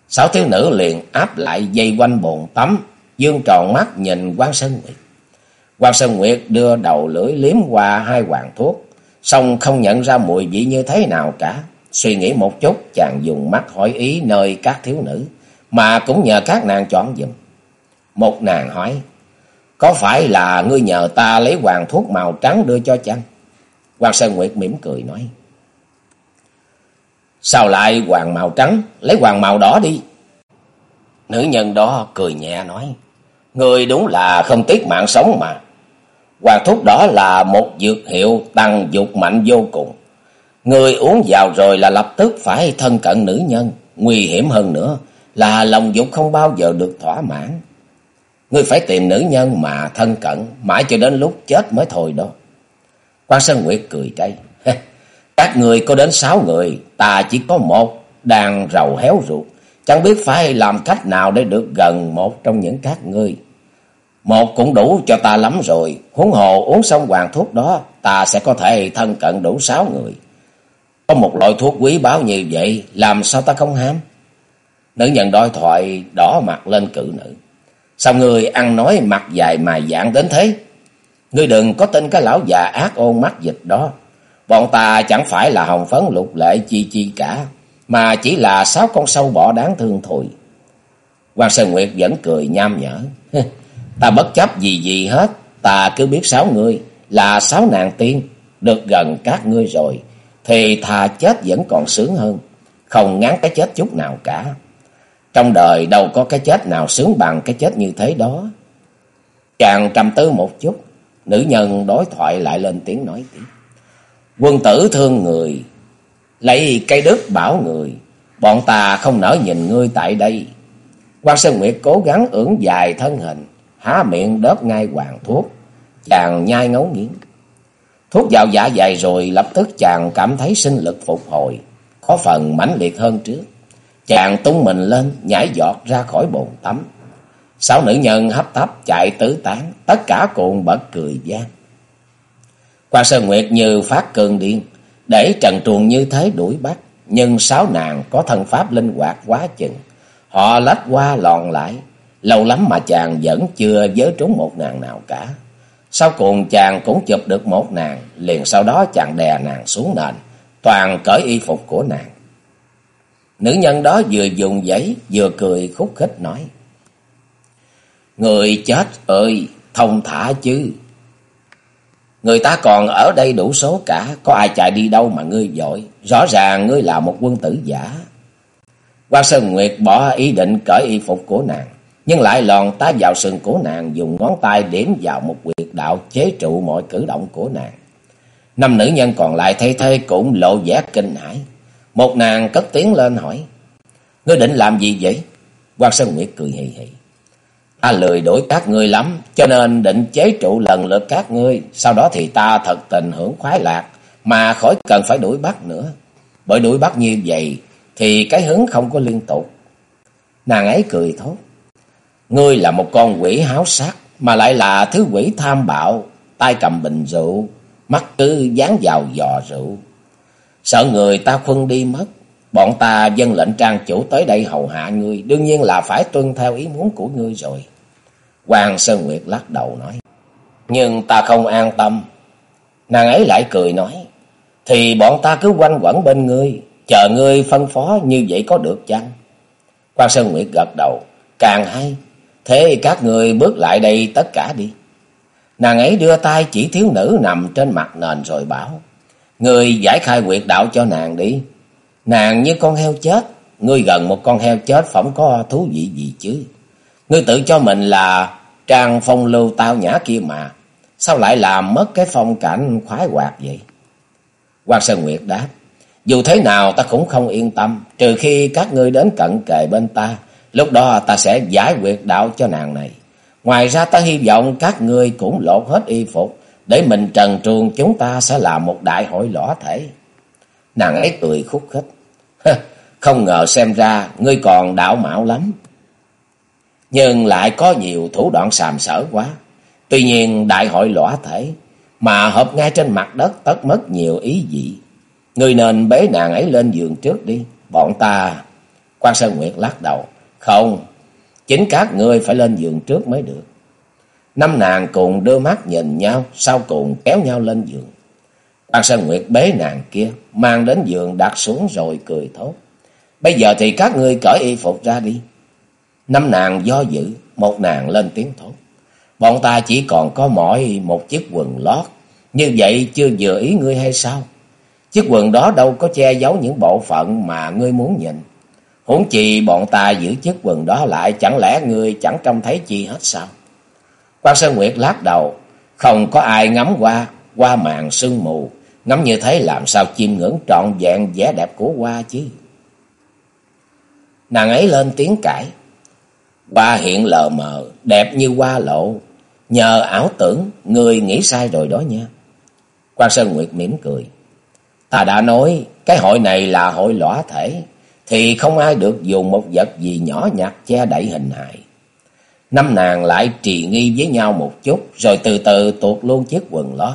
Sáu thiếu nữ liền áp lại dây quanh bồn tắm. Dương tròn mắt nhìn quan Sơn Nguyệt. quan Sơn Nguyệt đưa đầu lưỡi liếm qua hai hoàng thuốc. Xong không nhận ra mùi vị như thế nào cả. Suy nghĩ một chút, chàng dùng mắt hỏi ý nơi các thiếu nữ, mà cũng nhờ các nàng chọn dùm. Một nàng hỏi, có phải là ngươi nhờ ta lấy hoàng thuốc màu trắng đưa cho chăng? Hoàng Sơn Nguyệt mỉm cười nói, Sao lại hoàng màu trắng, lấy hoàng màu đỏ đi. Nữ nhân đó cười nhẹ nói, Người đúng là không tiếc mạng sống mà. Hoàng thuốc đó là một dược hiệu tăng dục mạnh vô cùng. Người uống vào rồi là lập tức phải thân cận nữ nhân. Nguy hiểm hơn nữa là lòng dục không bao giờ được thỏa mãn. Ngươi phải tìm nữ nhân mà thân cận mãi cho đến lúc chết mới thôi đó. Quan Sơn Nguyệt cười cay. Các người có đến sáu người, ta chỉ có một, đang rầu héo ruột. Chẳng biết phải làm cách nào để được gần một trong những các ngươi. Một cũng đủ cho ta lắm rồi, huống hồ uống xong hoàng thuốc đó, ta sẽ có thể thân cận đủ sáu người. Có một loại thuốc quý báu như vậy, làm sao ta không ham? Nữ nhận đôi thoại đỏ mặt lên cự nữ. Sao người ăn nói mặt dài mài dạng đến thế? Ngươi đừng có tin cái lão già ác ôn mắt dịch đó. Bọn ta chẳng phải là hồng phấn lục lệ chi chi cả, mà chỉ là sáu con sâu bọ đáng thương thôi. Hoàng Sơn Nguyệt vẫn cười nham nhở. <laughs> ta bất chấp gì gì hết, ta cứ biết sáu người là sáu nàng tiên, được gần các ngươi rồi, thì thà chết vẫn còn sướng hơn, không ngán cái chết chút nào cả. Trong đời đâu có cái chết nào sướng bằng cái chết như thế đó. Chàng trầm tư một chút, nữ nhân đối thoại lại lên tiếng nói tiếp. Quân tử thương người, lấy cây đức bảo người, bọn ta không nỡ nhìn ngươi tại đây. quan Sơn Nguyệt cố gắng ưỡn dài thân hình, há miệng đớp ngay hoàng thuốc, chàng nhai ngấu nghiến. Thuốc vào dạ dày rồi lập tức chàng cảm thấy sinh lực phục hồi, có phần mãnh liệt hơn trước. Chàng tung mình lên, nhảy giọt ra khỏi bồn tắm. Sáu nữ nhân hấp tấp chạy tứ tán, tất cả cuộn bật cười gian. Quan Sơn Nguyệt như phát cơn điên, để trần truồng như thế đuổi bắt. Nhưng sáu nàng có thân pháp linh hoạt quá chừng. Họ lách qua lòn lại, lâu lắm mà chàng vẫn chưa giới trúng một nàng nào cả. Sau cùng chàng cũng chụp được một nàng, liền sau đó chàng đè nàng xuống nền, toàn cởi y phục của nàng. Nữ nhân đó vừa dùng giấy, vừa cười khúc khích nói. Người chết ơi, thông thả chứ. Người ta còn ở đây đủ số cả, có ai chạy đi đâu mà ngươi giỏi. Rõ ràng ngươi là một quân tử giả. Quan Sơn Nguyệt bỏ ý định cởi y phục của nàng nhưng lại lòn tá vào sừng của nàng, dùng ngón tay điểm vào một quyệt đạo chế trụ mọi cử động của nàng. Năm nữ nhân còn lại thay thay cũng lộ vẻ kinh hãi. Một nàng cất tiếng lên hỏi, Ngươi định làm gì vậy? Quan Sơn Nguyệt cười hì hì. Ta lười đổi các ngươi lắm, cho nên định chế trụ lần lượt các ngươi, sau đó thì ta thật tình hưởng khoái lạc, mà khỏi cần phải đuổi bắt nữa. Bởi đuổi bắt như vậy, thì cái hứng không có liên tục. Nàng ấy cười thốt. Ngươi là một con quỷ háo sắc, mà lại là thứ quỷ tham bạo, tay cầm bình rượu, mắt cứ dán vào giò rượu. Sợ người ta khuân đi mất, bọn ta dân lệnh trang chủ tới đây hầu hạ ngươi, đương nhiên là phải tuân theo ý muốn của ngươi rồi. Hoàng Sơn Nguyệt lắc đầu nói, nhưng ta không an tâm. Nàng ấy lại cười nói, thì bọn ta cứ quanh quẩn bên ngươi, chờ ngươi phân phó như vậy có được chăng? Quan Sơn Nguyệt gật đầu, càng hay, Thế các người bước lại đây tất cả đi. Nàng ấy đưa tay chỉ thiếu nữ nằm trên mặt nền rồi bảo. Người giải khai quyệt đạo cho nàng đi. Nàng như con heo chết. Ngươi gần một con heo chết phỏng có thú vị gì chứ. Ngươi tự cho mình là trang phong lưu tao nhã kia mà. Sao lại làm mất cái phong cảnh khoái hoạt vậy? Quang Sơn Nguyệt đáp. Dù thế nào ta cũng không yên tâm, trừ khi các ngươi đến cận kề bên ta, lúc đó ta sẽ giải quyết đạo cho nàng này. Ngoài ra ta hy vọng các ngươi cũng lột hết y phục, để mình trần truồng chúng ta sẽ là một đại hội lõa thể. Nàng ấy cười khúc khích. Không ngờ xem ra ngươi còn đạo mạo lắm. Nhưng lại có nhiều thủ đoạn sàm sở quá. Tuy nhiên đại hội lõa thể mà hợp ngay trên mặt đất tất mất nhiều ý dị. Ngươi nên bế nàng ấy lên giường trước đi. Bọn ta... quan Sơn Nguyệt lắc đầu. Không, chính các ngươi phải lên giường trước mới được. Năm nàng cùng đưa mắt nhìn nhau, sau cùng kéo nhau lên giường. quan Sơn Nguyệt bế nàng kia, mang đến giường đặt xuống rồi cười thốt. Bây giờ thì các ngươi cởi y phục ra đi. Năm nàng do dự, một nàng lên tiếng thốt. Bọn ta chỉ còn có mỗi một chiếc quần lót. Như vậy chưa vừa ý ngươi hay sao? Chiếc quần đó đâu có che giấu những bộ phận mà ngươi muốn nhìn. Huống chi bọn ta giữ chiếc quần đó lại chẳng lẽ ngươi chẳng trông thấy chi hết sao? Quan Sơn Nguyệt lắc đầu, không có ai ngắm qua, qua màn sương mù. Ngắm như thế làm sao chiêm ngưỡng trọn vẹn vẻ đẹp của hoa chứ? Nàng ấy lên tiếng cãi. Hoa hiện lờ mờ, đẹp như hoa lộ. Nhờ ảo tưởng, người nghĩ sai rồi đó nha. Quan Sơn Nguyệt mỉm cười. Ta đã nói, cái hội này là hội lõa thể, thì không ai được dùng một vật gì nhỏ nhặt che đậy hình hài. Năm nàng lại trì nghi với nhau một chút, rồi từ từ tuột luôn chiếc quần lót.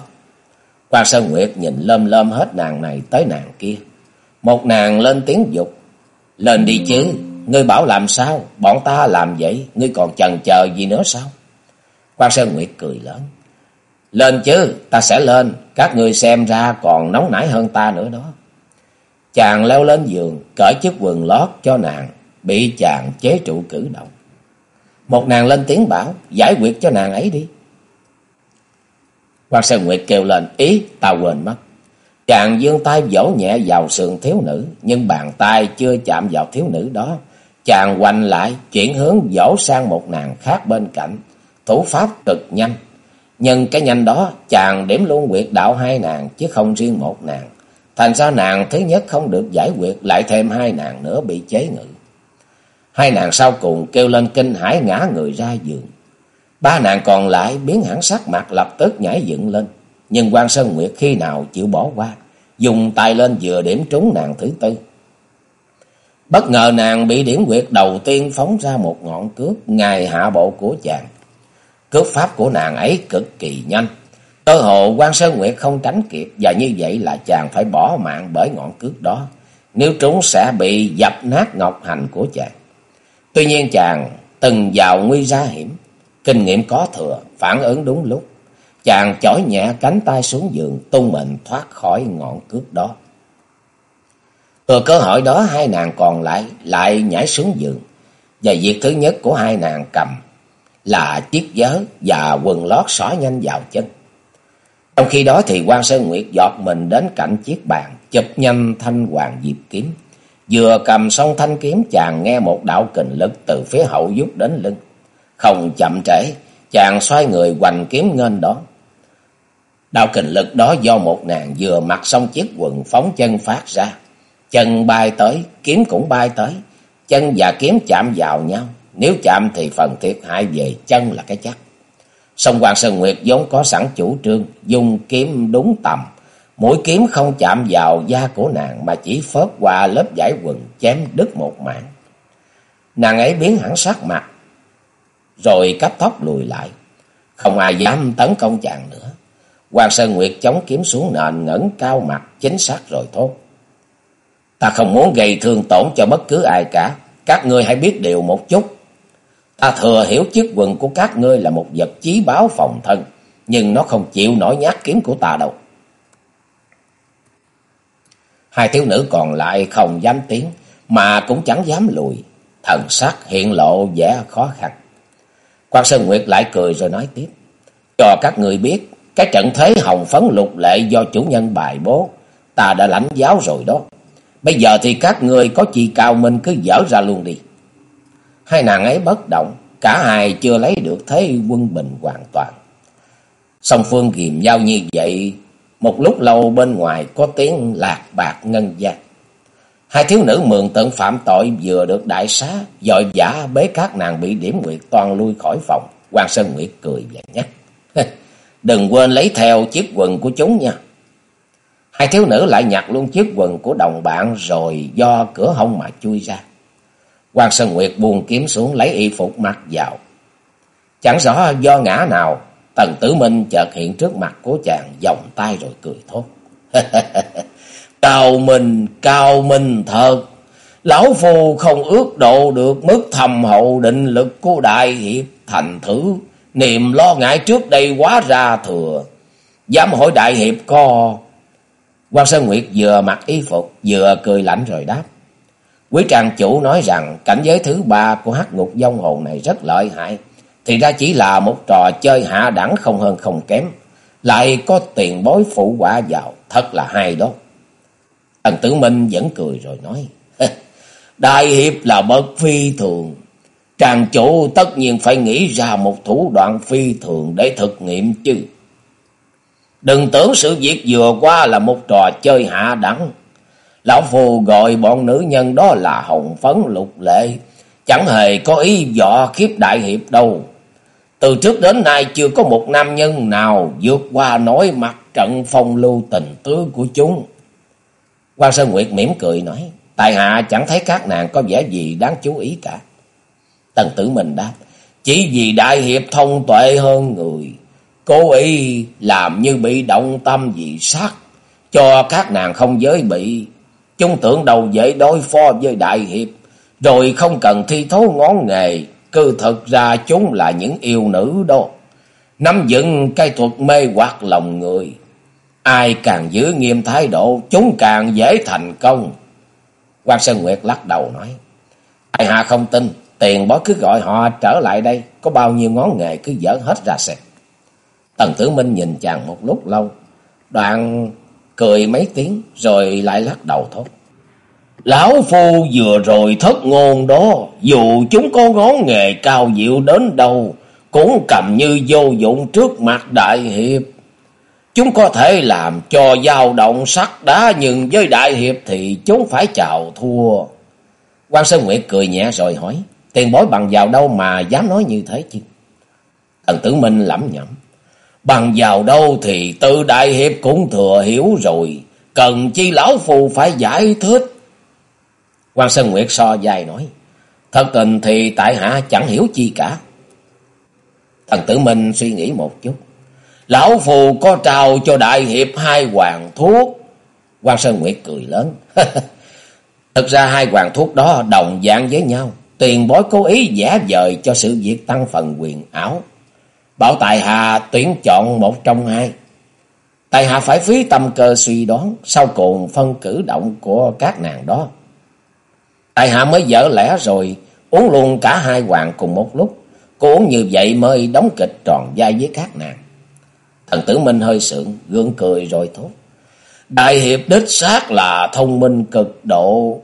Quan Sơn Nguyệt nhìn lơm lơm hết nàng này tới nàng kia. Một nàng lên tiếng dục. Lên đi chứ, ngươi bảo làm sao, bọn ta làm vậy, ngươi còn chần chờ gì nữa sao? Quan Sơn Nguyệt cười lớn. Lên chứ, ta sẽ lên, các ngươi xem ra còn nóng nảy hơn ta nữa đó. Chàng leo lên giường, cởi chiếc quần lót cho nàng, bị chàng chế trụ cử động. Một nàng lên tiếng bảo, giải quyết cho nàng ấy đi. Quan Sơn Nguyệt kêu lên, ý, ta quên mất. Chàng dương tay vỗ nhẹ vào sườn thiếu nữ, nhưng bàn tay chưa chạm vào thiếu nữ đó. Chàng hoành lại, chuyển hướng vỗ sang một nàng khác bên cạnh, thủ pháp cực nhanh. Nhưng cái nhanh đó, chàng điểm luôn quyệt đạo hai nàng, chứ không riêng một nàng. Thành ra nàng thứ nhất không được giải quyết, lại thêm hai nàng nữa bị chế ngự. Hai nàng sau cùng kêu lên kinh hãi ngã người ra giường. Ba nàng còn lại biến hẳn sắc mặt lập tức nhảy dựng lên. Nhưng quan Sơn Nguyệt khi nào chịu bỏ qua, dùng tay lên vừa điểm trúng nàng thứ tư. Bất ngờ nàng bị điểm quyệt đầu tiên phóng ra một ngọn cước ngài hạ bộ của chàng. Cước pháp của nàng ấy cực kỳ nhanh tơ hồ quan Sơn Nguyệt không tránh kịp và như vậy là chàng phải bỏ mạng bởi ngọn cước đó. Nếu trúng sẽ bị dập nát ngọc hành của chàng. Tuy nhiên chàng từng vào nguy ra hiểm, kinh nghiệm có thừa, phản ứng đúng lúc. Chàng chỏi nhẹ cánh tay xuống giường, tung mình thoát khỏi ngọn cước đó. Từ cơ hội đó hai nàng còn lại lại nhảy xuống giường. Và việc thứ nhất của hai nàng cầm là chiếc giớ và quần lót xỏ nhanh vào chân. Trong khi đó thì quan Sơn Nguyệt giọt mình đến cạnh chiếc bàn, chụp nhanh thanh hoàng diệp kiếm. Vừa cầm xong thanh kiếm chàng nghe một đạo kình lực từ phía hậu giúp đến lưng. Không chậm trễ, chàng xoay người hoành kiếm nghênh đón. Đạo kình lực đó do một nàng vừa mặc xong chiếc quần phóng chân phát ra. Chân bay tới, kiếm cũng bay tới. Chân và kiếm chạm vào nhau. Nếu chạm thì phần thiệt hại về chân là cái chắc. Song Hoàng Sơn Nguyệt vốn có sẵn chủ trương, dùng kiếm đúng tầm. Mũi kiếm không chạm vào da của nàng mà chỉ phớt qua lớp giải quần chém đứt một mạng. Nàng ấy biến hẳn sắc mặt, rồi cấp tóc lùi lại. Không ai dám tấn công chàng nữa. Hoàng Sơn Nguyệt chống kiếm xuống nền ngẩng cao mặt chính xác rồi thốt. Ta không muốn gây thương tổn cho bất cứ ai cả. Các ngươi hãy biết điều một chút. Ta thừa hiểu chiếc quần của các ngươi là một vật chí báo phòng thân. Nhưng nó không chịu nổi nhát kiếm của ta đâu. Hai thiếu nữ còn lại không dám tiến. Mà cũng chẳng dám lùi. Thần sắc hiện lộ vẻ khó khăn. Quan Sơn Nguyệt lại cười rồi nói tiếp. Cho các người biết. Cái trận thế hồng phấn lục lệ do chủ nhân bài bố. Ta đã lãnh giáo rồi đó. Bây giờ thì các người có chi cao minh cứ dở ra luôn đi. Hai nàng ấy bất động, cả hai chưa lấy được thế quân bình hoàn toàn. Song phương ghìm nhau như vậy, Một lúc lâu bên ngoài có tiếng lạc bạc ngân gian. Hai thiếu nữ mượn tận phạm tội vừa được đại xá, dội giả bế các nàng bị điểm nguyệt toàn lui khỏi phòng. quan Sơn Nguyệt cười và nhắc. Đừng quên lấy theo chiếc quần của chúng nha. Hai thiếu nữ lại nhặt luôn chiếc quần của đồng bạn rồi do cửa hông mà chui ra quan Sơn Nguyệt buông kiếm xuống lấy y phục mặc vào. Chẳng rõ do ngã nào, Tần Tử Minh chợt hiện trước mặt của chàng, vòng tay rồi cười thốt. <laughs> cao minh, cao minh thật. Lão Phu không ước độ được mức thầm hậu định lực của Đại Hiệp thành thử. Niềm lo ngại trước đây quá ra thừa. Dám hỏi Đại Hiệp co. Quan Sơn Nguyệt vừa mặc y phục, vừa cười lạnh rồi đáp. Quý trang chủ nói rằng cảnh giới thứ ba của hắc ngục dông hồn này rất lợi hại. Thì ra chỉ là một trò chơi hạ đẳng không hơn không kém. Lại có tiền bối phụ quả vào, thật là hay đó. Tần Tử Minh vẫn cười rồi nói. Đại hiệp là bậc phi thường. Tràng chủ tất nhiên phải nghĩ ra một thủ đoạn phi thường để thực nghiệm chứ. Đừng tưởng sự việc vừa qua là một trò chơi hạ đẳng. Lão phu gọi bọn nữ nhân đó là hồng phấn lục lệ. Chẳng hề có ý dọ khiếp đại hiệp đâu. Từ trước đến nay chưa có một nam nhân nào vượt qua nổi mặt trận phong lưu tình tứ của chúng. Quan Sơn Nguyệt mỉm cười nói, tại hạ chẳng thấy các nàng có vẻ gì đáng chú ý cả. Tần tử mình đáp, chỉ vì đại hiệp thông tuệ hơn người, cố ý làm như bị động tâm vì sắc, cho các nàng không giới bị. Chúng tưởng đầu dễ đối phó với đại hiệp, rồi không cần thi thố ngón nghề, cứ thật ra chúng là những yêu nữ đó. Nắm dựng cây thuật mê hoặc lòng người. Ai càng giữ nghiêm thái độ, chúng càng dễ thành công. quan Sơn Nguyệt lắc đầu nói. Ai hạ không tin, tiền bó cứ gọi họ trở lại đây, có bao nhiêu ngón nghề cứ dở hết ra xem. Tần Tử Minh nhìn chàng một lúc lâu, đoạn cười mấy tiếng rồi lại lắc đầu thốt. Lão Phu vừa rồi thất ngôn đó, dù chúng có ngón nghề cao diệu đến đâu, cũng cầm như vô dụng trước mặt đại hiệp. Chúng có thể làm cho dao động sắt đá nhưng với đại hiệp thì chúng phải chào thua. quan Sơn Nguyệt cười nhẹ rồi hỏi, tiền bối bằng vào đâu mà dám nói như thế chứ? Thần tử Minh lẩm nhẩm, bằng vào đâu thì tự đại hiệp cũng thừa hiểu rồi, cần chi lão phù phải giải thích. quan Sơn Nguyệt so dài nói, thật tình thì tại hạ chẳng hiểu chi cả. Thần tử Minh suy nghĩ một chút. Lão phù có trao cho đại hiệp hai hoàng thuốc. quan Sơn Nguyệt cười lớn. <laughs> Thực ra hai hoàng thuốc đó đồng dạng với nhau. Tiền bối cố ý giả dời cho sự việc tăng phần quyền ảo. Bảo Tài Hà tuyển chọn một trong hai. Tài hà phải phí tâm cơ suy đoán sau cùng phân cử động của các nàng đó. Tài hà mới dở lẽ rồi uống luôn cả hai hoàng cùng một lúc. Cô uống như vậy mới đóng kịch tròn vai với các nàng. Thần tử Minh hơi sượng, gương cười rồi thốt. Đại hiệp đích xác là thông minh cực độ.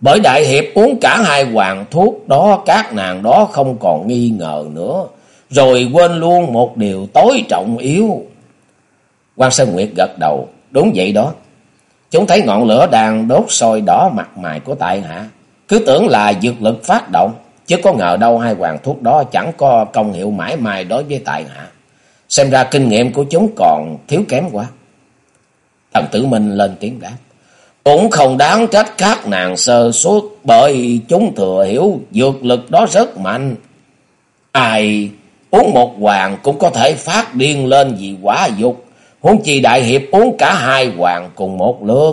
Bởi đại hiệp uống cả hai hoàng thuốc đó, các nàng đó không còn nghi ngờ nữa. Rồi quên luôn một điều tối trọng yếu. quan Sơn Nguyệt gật đầu, đúng vậy đó. Chúng thấy ngọn lửa đang đốt sôi đỏ mặt mày của tại hạ. Cứ tưởng là dược lực phát động, chứ có ngờ đâu hai hoàng thuốc đó chẳng có công hiệu mãi mãi đối với tại hạ. Xem ra kinh nghiệm của chúng còn thiếu kém quá. Thần tử Minh lên tiếng đáp. Cũng không đáng trách các nàng sơ suốt bởi chúng thừa hiểu dược lực đó rất mạnh. Ai uống một hoàng cũng có thể phát điên lên vì quá dục. Huống chi đại hiệp uống cả hai hoàng cùng một lượt.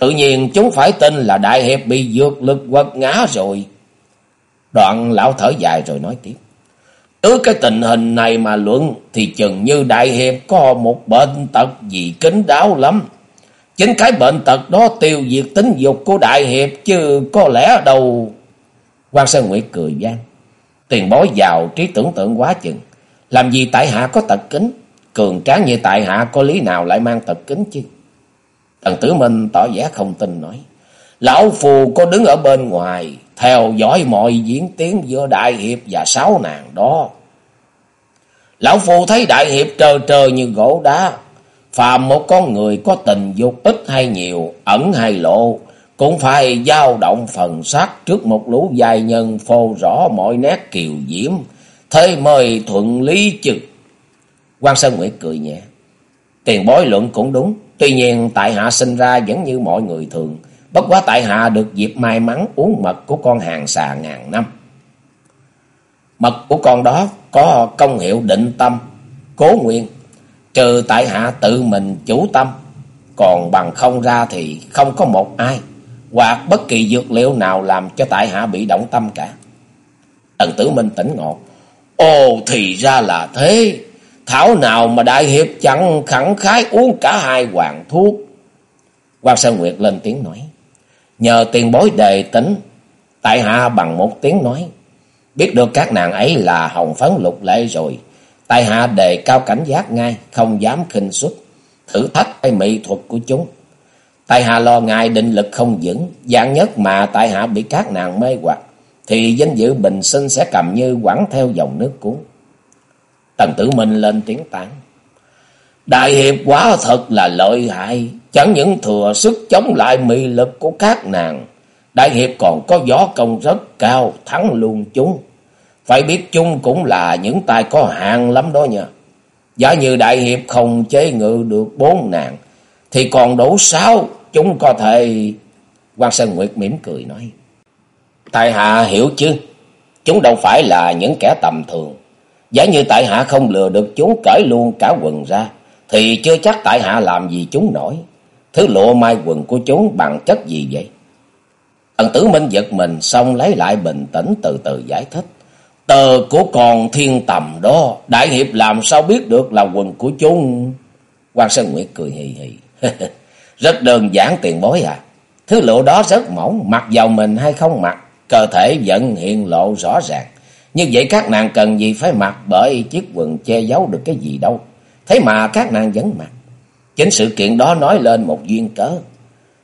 Tự nhiên chúng phải tin là đại hiệp bị dược lực quật ngã rồi. Đoạn lão thở dài rồi nói tiếp. cứ cái tình hình này mà luận thì chừng như đại hiệp có một bệnh tật gì kính đáo lắm. Chính cái bệnh tật đó tiêu diệt tính dục của đại hiệp chứ có lẽ đâu. quan Sơn Nguyệt cười gian. Tiền bối giàu trí tưởng tượng quá chừng. Làm gì tại hạ có tật kính. Cường tráng như tại hạ có lý nào lại mang tật kính chứ. Tần Tử Minh tỏ vẻ không tin nói. Lão Phù có đứng ở bên ngoài theo dõi mọi diễn tiến giữa Đại Hiệp và sáu nàng đó. Lão phù thấy Đại Hiệp trơ trơ như gỗ đá, phàm một con người có tình dục ít hay nhiều, ẩn hay lộ, cũng phải dao động phần xác trước một lũ dài nhân phô rõ mọi nét kiều diễm, thế mời thuận lý chừng. quan Sơn Nguyệt cười nhẹ. Tiền bối luận cũng đúng, tuy nhiên tại hạ sinh ra vẫn như mọi người thường, bất quá tại hạ được dịp may mắn uống mật của con hàng xà ngàn năm. Mật của con đó có công hiệu định tâm, cố nguyện, trừ tại hạ tự mình chủ tâm, còn bằng không ra thì không có một ai, hoặc bất kỳ dược liệu nào làm cho tại hạ bị động tâm cả. Tần tử minh tỉnh ngộ, ồ thì ra là thế, thảo nào mà đại hiệp chẳng khẳng khái uống cả hai hoàng thuốc. Quan Sơn Nguyệt lên tiếng nói, nhờ tiền bối đề tính, tại hạ bằng một tiếng nói, biết được các nàng ấy là hồng phấn lục lệ rồi, tại hạ đề cao cảnh giác ngay, không dám khinh xuất, thử thách hay mỹ thuật của chúng. Tại hạ lo ngại định lực không vững, dạng nhất mà tại hạ bị các nàng mê hoặc, thì danh dự bình sinh sẽ cầm như quẳng theo dòng nước cuốn. Tần tử minh lên tiếng tán. Đại hiệp quá thật là lợi hại, chẳng những thừa sức chống lại mị lực của các nàng. Đại hiệp còn có gió công rất cao, thắng luôn chúng. Phải biết chung cũng là những tài có hạn lắm đó nha. Giả như đại hiệp không chế ngự được bốn nàng, thì còn đủ sáu, chúng có thể... quan Sơn Nguyệt mỉm cười nói. Tại hạ hiểu chứ, chúng đâu phải là những kẻ tầm thường. Giả như tại hạ không lừa được chúng cởi luôn cả quần ra, thì chưa chắc tại hạ làm gì chúng nổi. Thứ lộ mai quần của chúng bằng chất gì vậy? Thần tử minh giật mình xong lấy lại bình tĩnh từ từ giải thích. Tờ của con thiên tầm đó, đại hiệp làm sao biết được là quần của chúng? quan Sơn Nguyệt cười hì hì. <laughs> rất đơn giản tiền bối à. Thứ lộ đó rất mỏng, mặc vào mình hay không mặc, cơ thể vẫn hiện lộ rõ ràng. Như vậy các nàng cần gì phải mặc bởi chiếc quần che giấu được cái gì đâu. Thế mà các nàng vẫn mặc. Chính sự kiện đó nói lên một duyên cớ.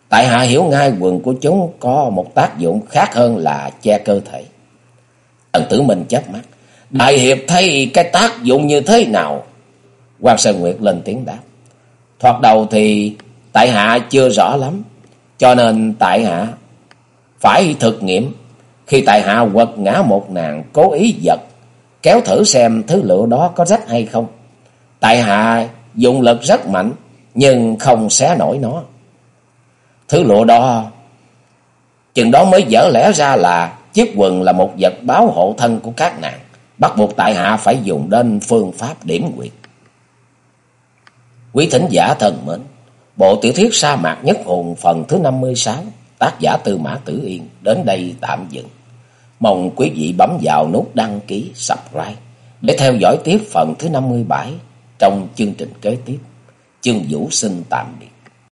Tại hạ hiểu ngay quần của chúng có một tác dụng khác hơn là che cơ thể. Tần tử mình chớp mắt. Đại hiệp thấy cái tác dụng như thế nào? hoàng Sơn Nguyệt lên tiếng đáp. Thoạt đầu thì tại hạ chưa rõ lắm. Cho nên tại hạ phải thực nghiệm. Khi tại hạ quật ngã một nàng cố ý giật. Kéo thử xem thứ lửa đó có rách hay không. Tại hạ dùng lực rất mạnh. Nhưng không xé nổi nó. Thứ lụa đó chừng đó mới dở lẽ ra là chiếc quần là một vật báo hộ thân của các nàng, bắt buộc tại hạ phải dùng đến phương pháp điểm quyệt. Quý thính giả thân mến, bộ tiểu thuyết sa mạc nhất hồn phần thứ 56, tác giả Tư Mã Tử Yên đến đây tạm dừng. Mong quý vị bấm vào nút đăng ký, subscribe để theo dõi tiếp phần thứ 57 trong chương trình kế tiếp. Chương Vũ xin tạm biệt.